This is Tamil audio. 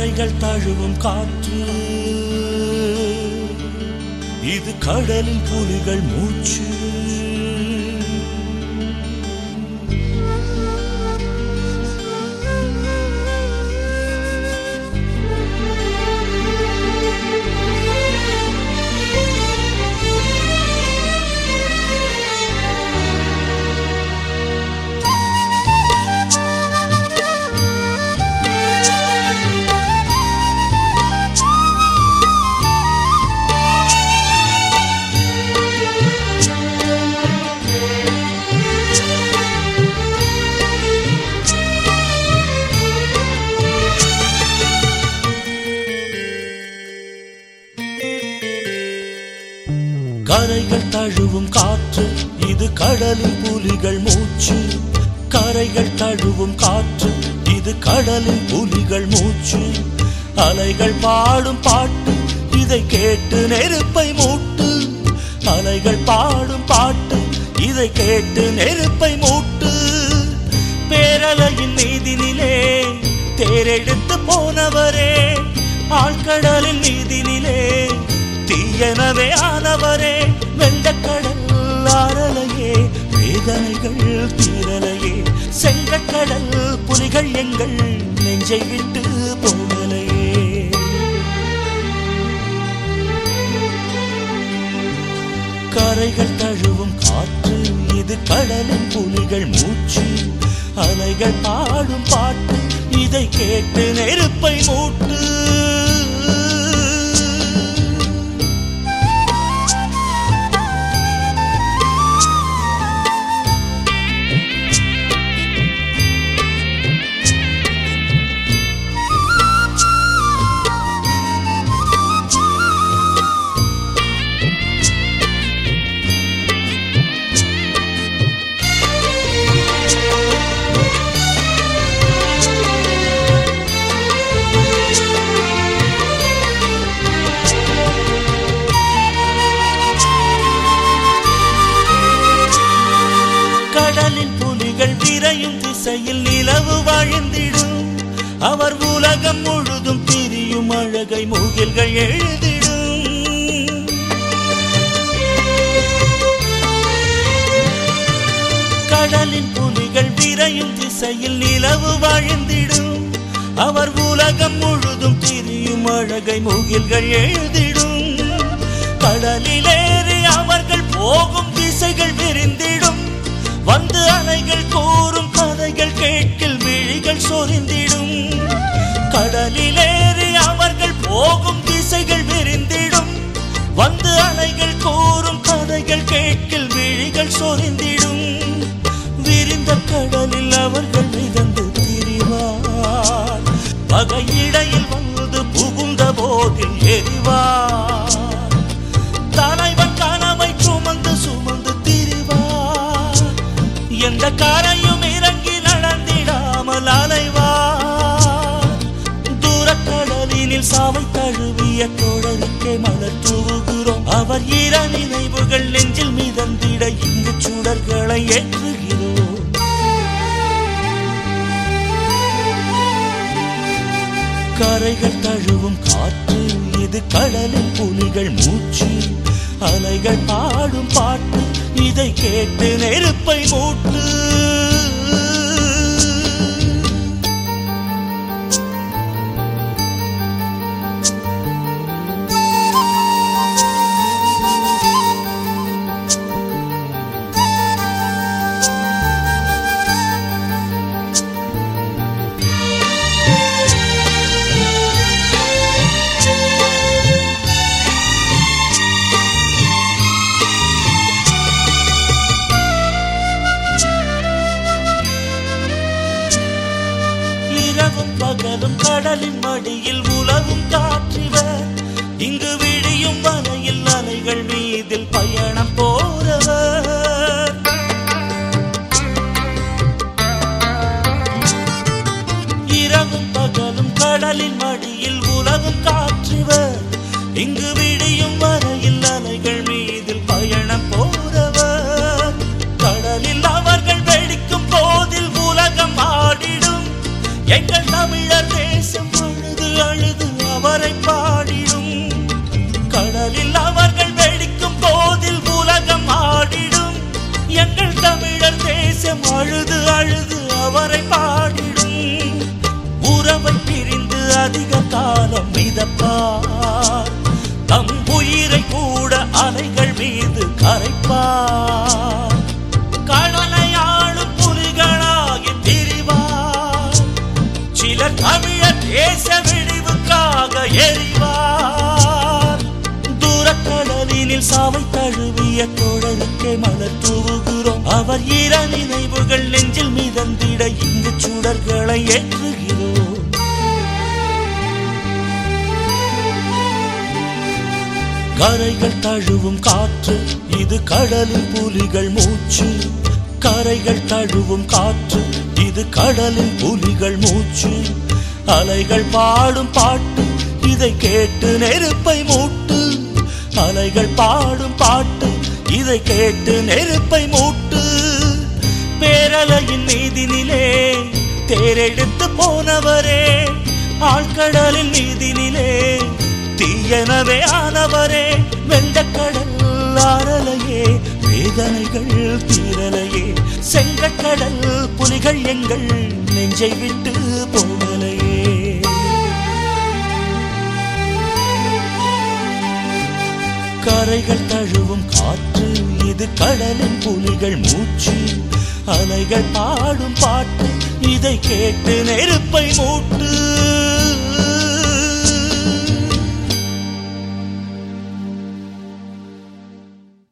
கரைகள் தழுவும் காற்று. இது கடலின் புலிகள் மூச்சு. தழுவும் காற்று இது கடலில் புலிகள் மூச்சு. கரைகள் தழுவும் காற்று இது கடலில் புலிகள் மூச்சு. அலைகள் பாடும் பாட்டு இதை கேட்டு நெருப்பை மூட்டு. அலைகள் பாடும் பாட்டு இதை கேட்டு நெருப்பை மூட்டு. பேரலையின் மீதினிலே தேரெடுத்து போனவரே. ஆழ்கடலின் மீதினிலே தீயனவே ஆனவரே. வேதனைகள் தீரலையே செங்கக்கடல் புலிகள் எங்கள் நெஞ்சை விட்டு போகலையே. கரைகள் தழுவும் காற்று இது கடலும் புலிகள் மூச்சு. அலைகள் பாடும் பாட்டு இதை கேட்டு நெருப்பை மூட்டு. நிலவு வாழ்ந்திடும். அவர் உலகம் முழுதும் திரியும் அழகை முகில்கள் எழுதிடும். கடலின் புலிகள் விரையும் திசையில் நிலவு வாழ்ந்திடும். அவர் உலகம் முழுதும் திரியும் அழகை முகில்கள் எழுதிடும். கடலிலேறி அவர்கள் போகும் திசைகள் விரிந்திடும். கதைகள் அலைகள் கூறும் கதைகள் கேட்கில் விழிகள் சொரிந்திடும். விரிந்த கடலில் அவர்கள் மிதந்து திரிவார். பகையிடையில் வந்து புகுந்த போதில் எரிவார். தலைவன் கனவை சுமந்து சுமந்து திரிவார். எந்த காரையும் இறங்கி நடந்திடாமல் அலைவார். தூரக்கடலினில் சாவை தழுவிய தொடருக்கே மலர் தூவுகிறோம் அவர் ஈர நினைவுகள் நெஞ்சில் மிதந்திட இங்கு சுடர்களை ஏற்றுகிறோம். கரைகள் தழுவும் காற்று இது கடலில் புலிகள் மூச்சு. அலைகள் பாடும் பாட்டு இதை கேட்டு நெருப்பை மூட்டு. பகலும் கடலின் மடியில் உலவும் காற்றிவர் இங்கு விழியும் வலையில் அலைகள் மீதில் பயணம் போறவர் இரவும் பகலும் கடலின் மடியில் உலவும் காற்றிவர் இங்கு விடியும் வரையில் அலைகள் மீது மிதப்பார் தம் உயிரை கூட அலைகள் மீது கரைப்பார் கடலை ஆளும் புலிகளாகி திரிவார் சில தமிழர் தேச விழிவுக்காக எறிவார் தூரக்கடலினில் சாவை தழுவிய தோழருக்கே மலர் தூவுகிறோம். அவர் இர நினைவுகள் நெஞ்சில் மிதந்திட இங்கு சுடர்களை ஏற்றுகிறார் கரைகள் தழுவும் காற்று இது கடலின் புலிகள் மூச்சு. கரைகள் தழுவும் காற்று இது கடலின் புலிகள் மூச்சு. அலைகள் பாடும் பாட்டு இதை கேட்டு நெருப்பை மூட்டு. அலைகள் பாடும் பாட்டு இதை கேட்டு நெருப்பை மூட்டு. பேரலையின் மீதினிலே தேரெடுத்து போனவரே ஆழ்கடலின் மீதினிலே தீயனவே ஆனவரே வெள்ளக்கடல் ஆறலையே வேதனைகள் தீரலையே செங்கக்கடல் புலிகள் எங்கள் நெஞ்சை விட்டு போகலையே. கரைகள் தழுவும் காற்று இது கடலின் புலிகள் மூச்சு. அலைகள் பாடும் பாட்டு இதை கேட்டு நெருப்பை மூட்டு.